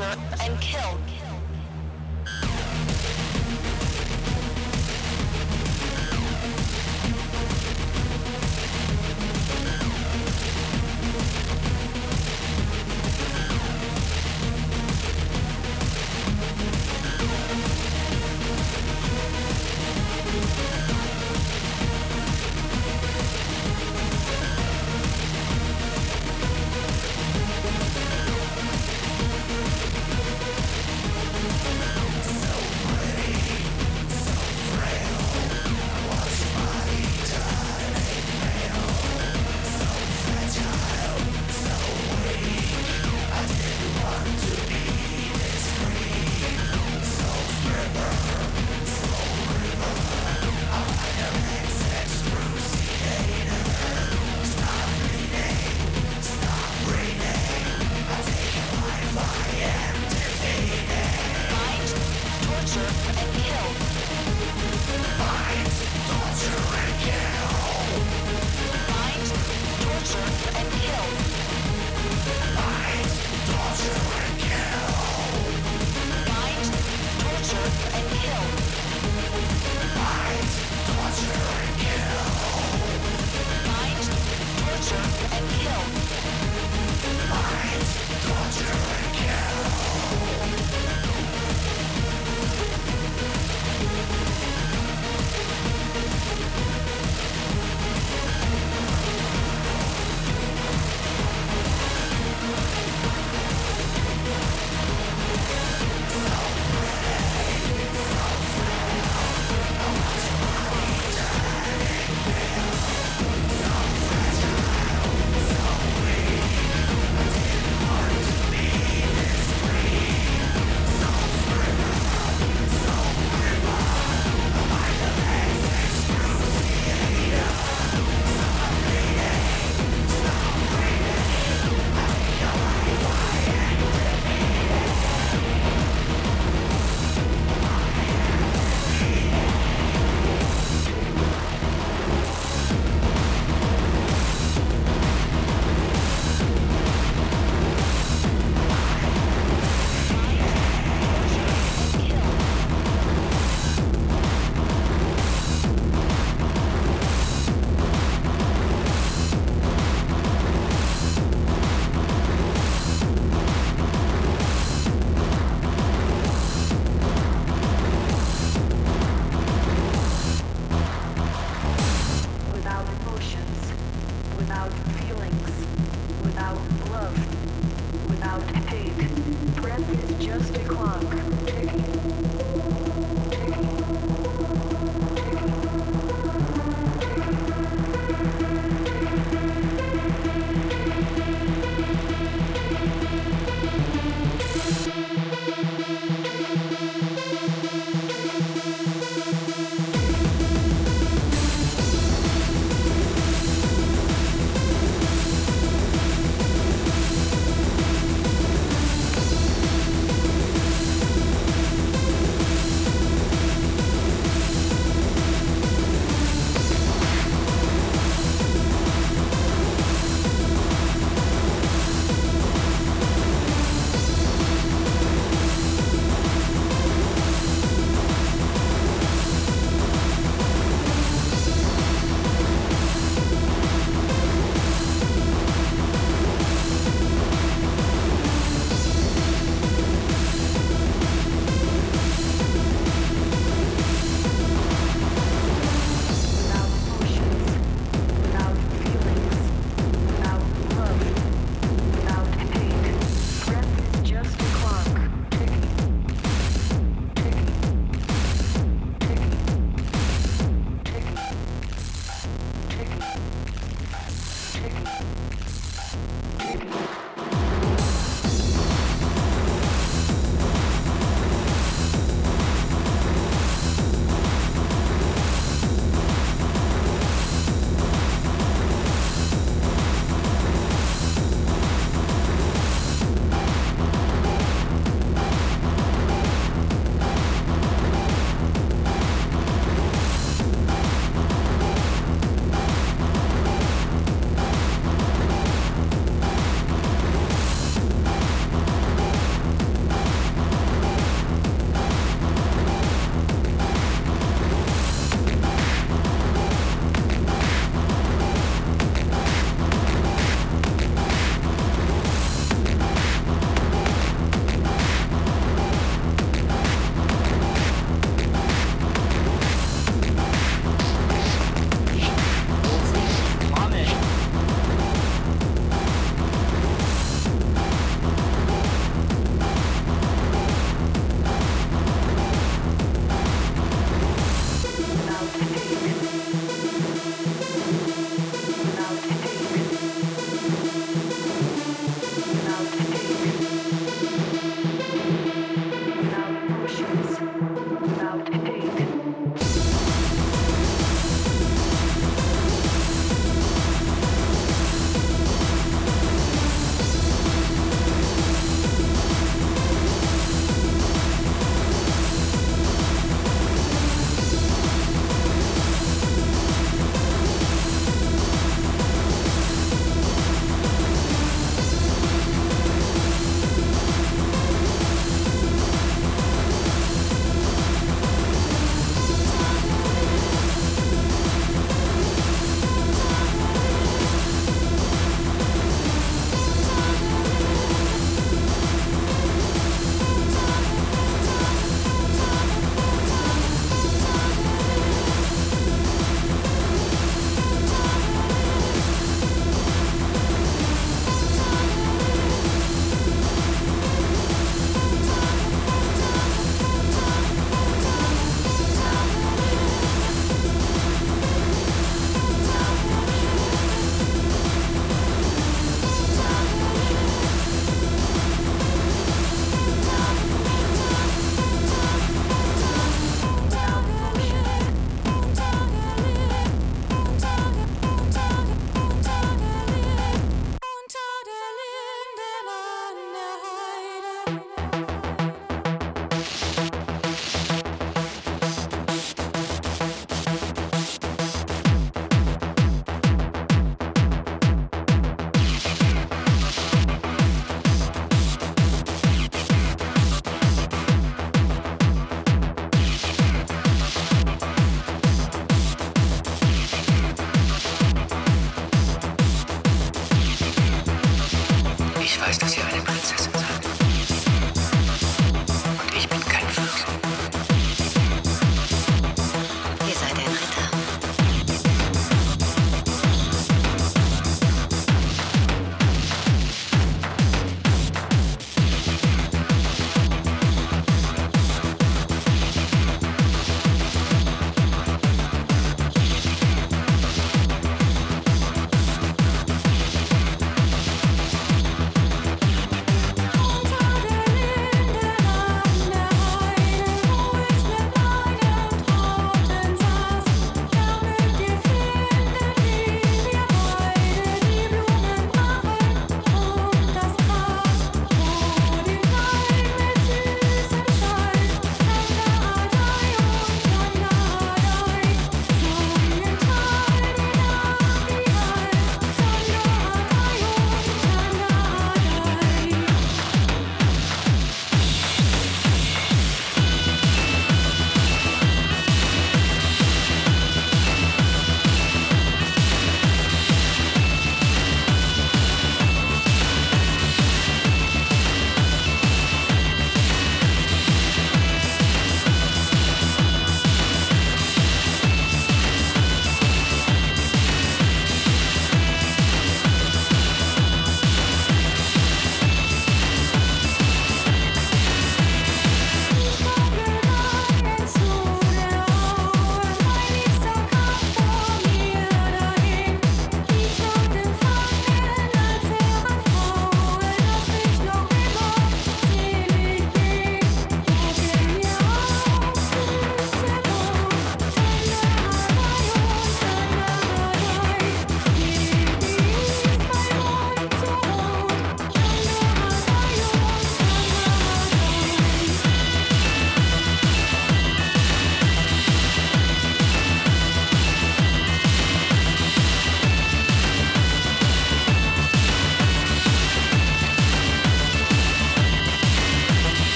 and kill.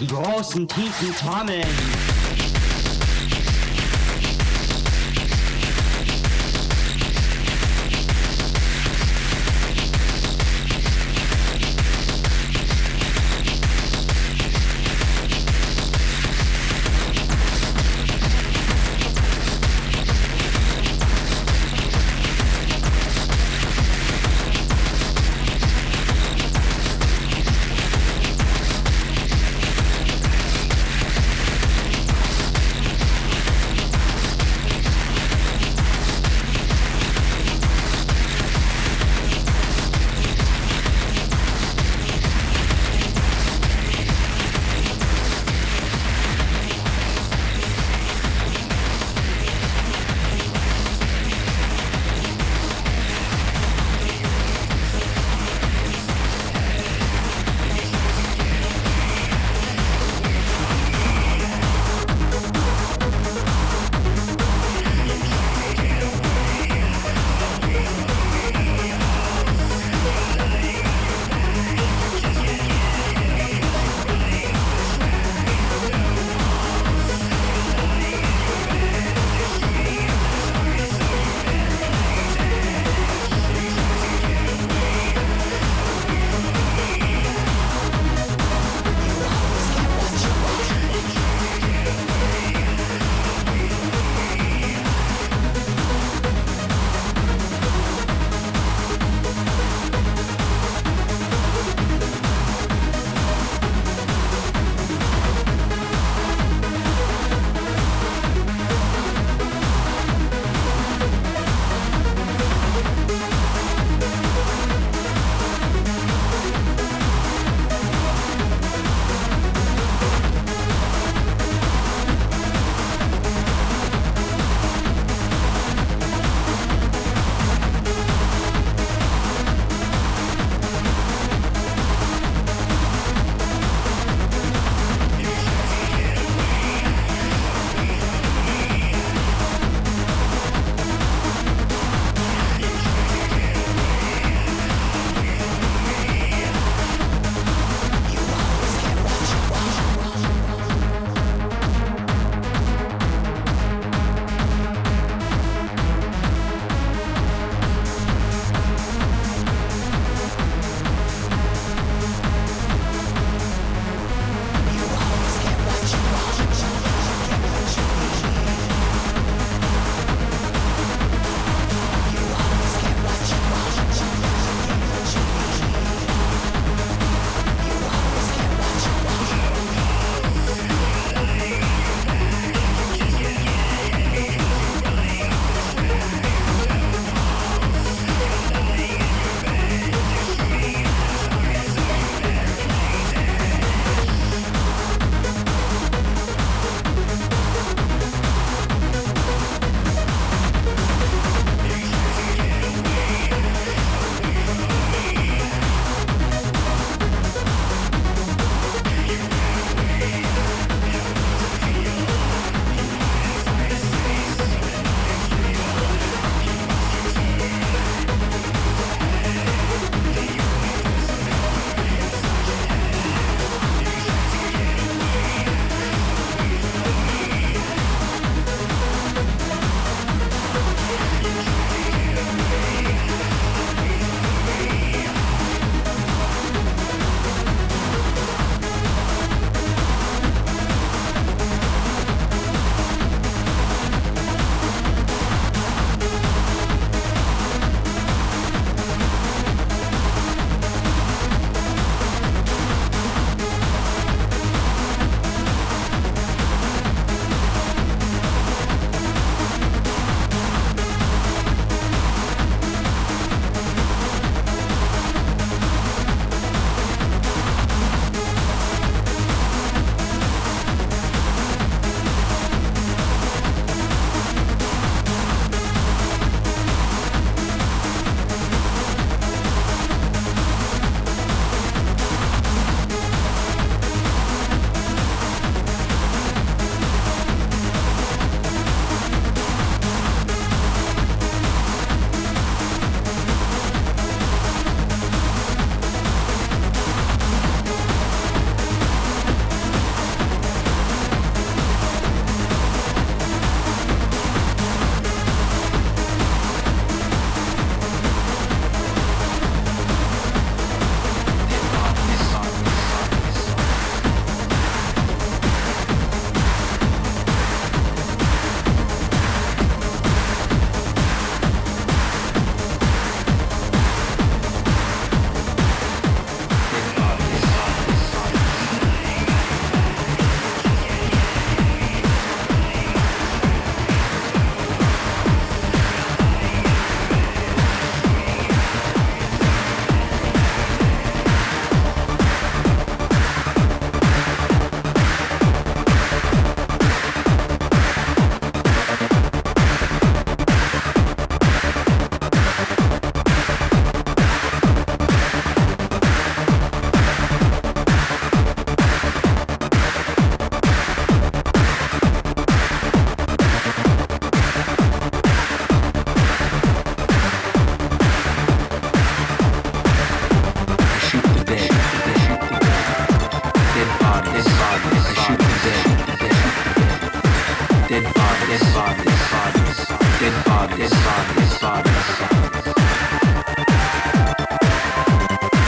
Die großen tiefen Trommeln.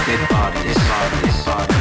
Dead bodies.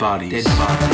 Bodies, dead bodies.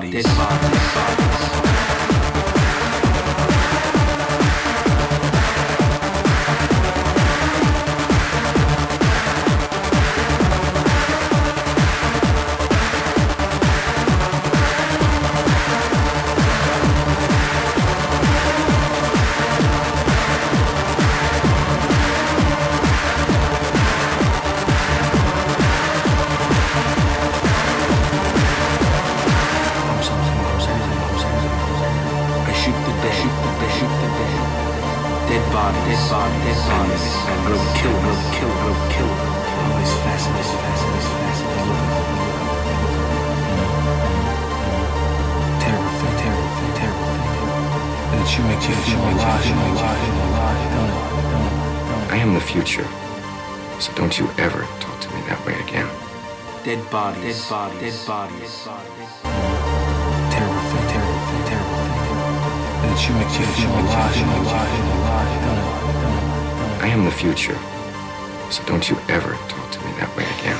Bodies, bodies, dead bodies, dead bodies. Terrible thing, terrible thing, terrible thing. And it should make you feel alive, alive, alive, don't it? Don't it? I am the future. So don't you ever talk to me that way again.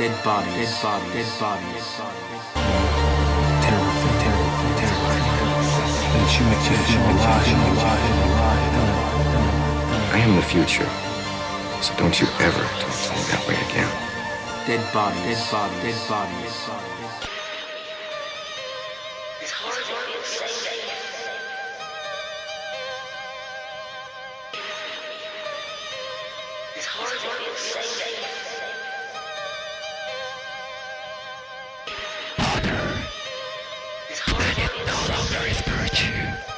Dead bodies, dead bodies, dead bodies. Terrible thing, terrible thing, terrible thing. And it should make you feel alive, alive, alive, don't it? Don't it? I am the future. So don't you ever talk to me that way again. Dead bodies, dead bodies, dead bodies. It's hard to feel safe. It's hard to feel safe. Other, and it no longer is virtue.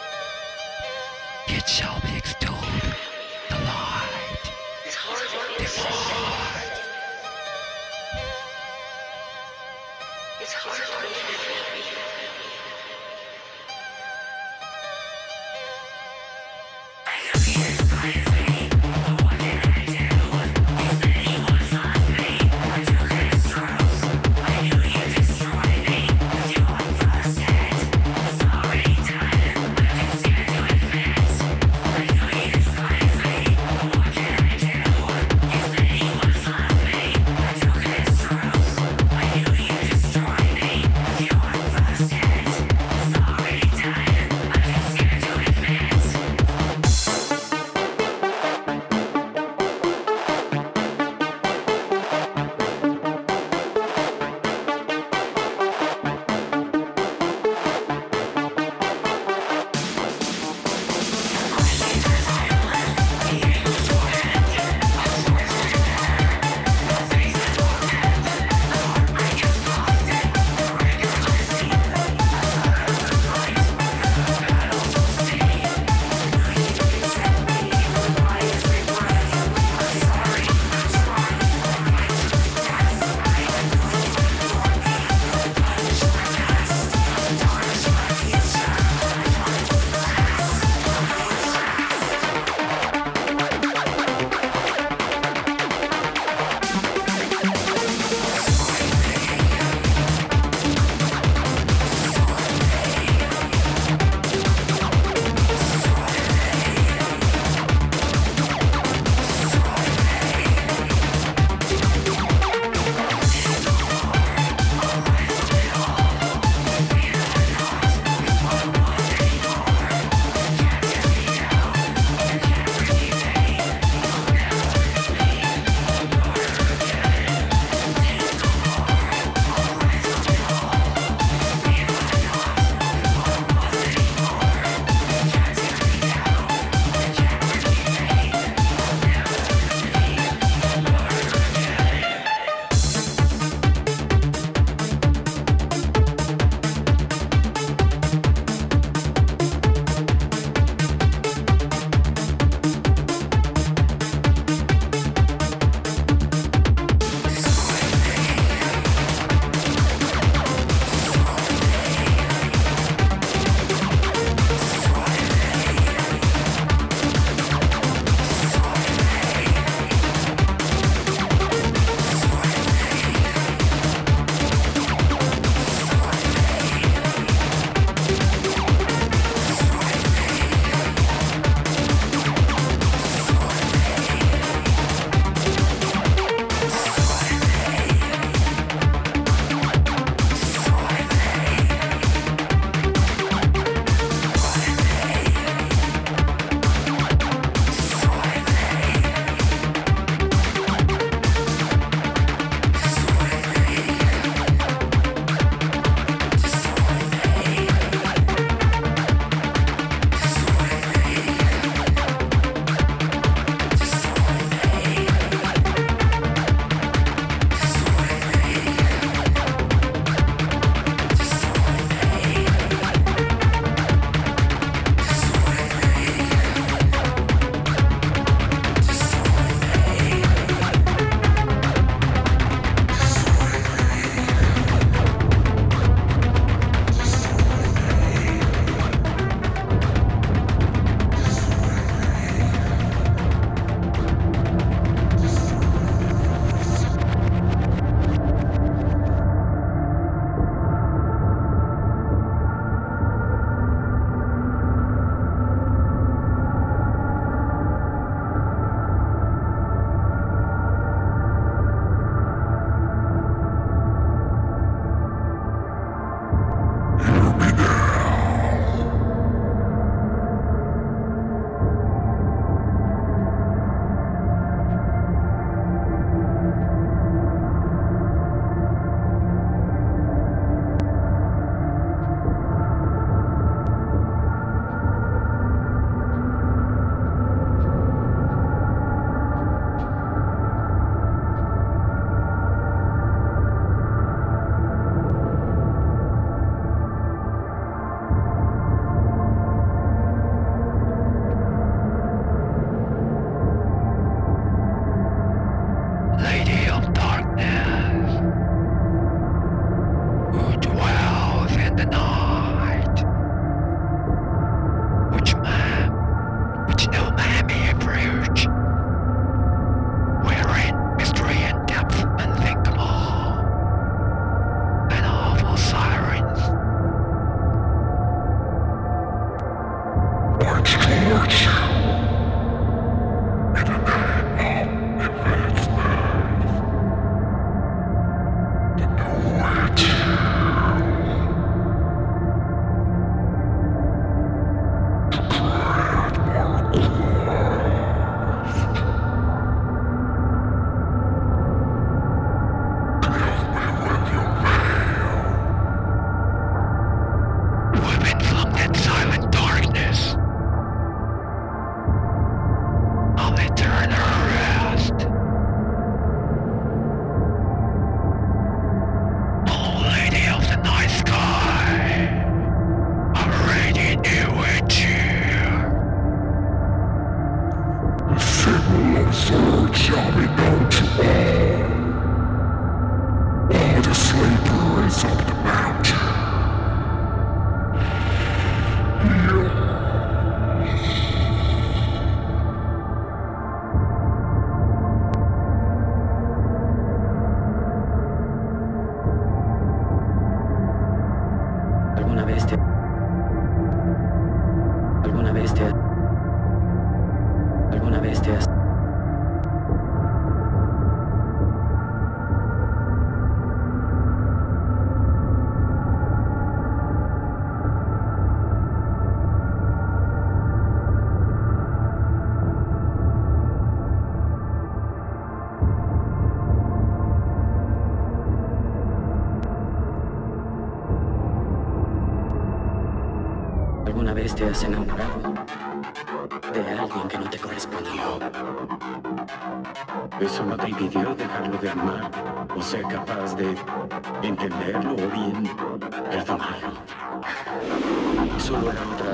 Solo era otra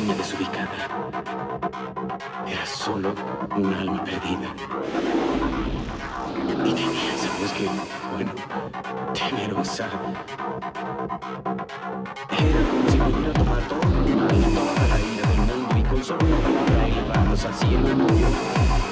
niña desubicada. Era solo un alma perdida. Y tenía, sabes que, bueno, temerosa. Era como si pudiera tomar todo, toda la ira del mundo y con solo una palabra elevarnos al cielo.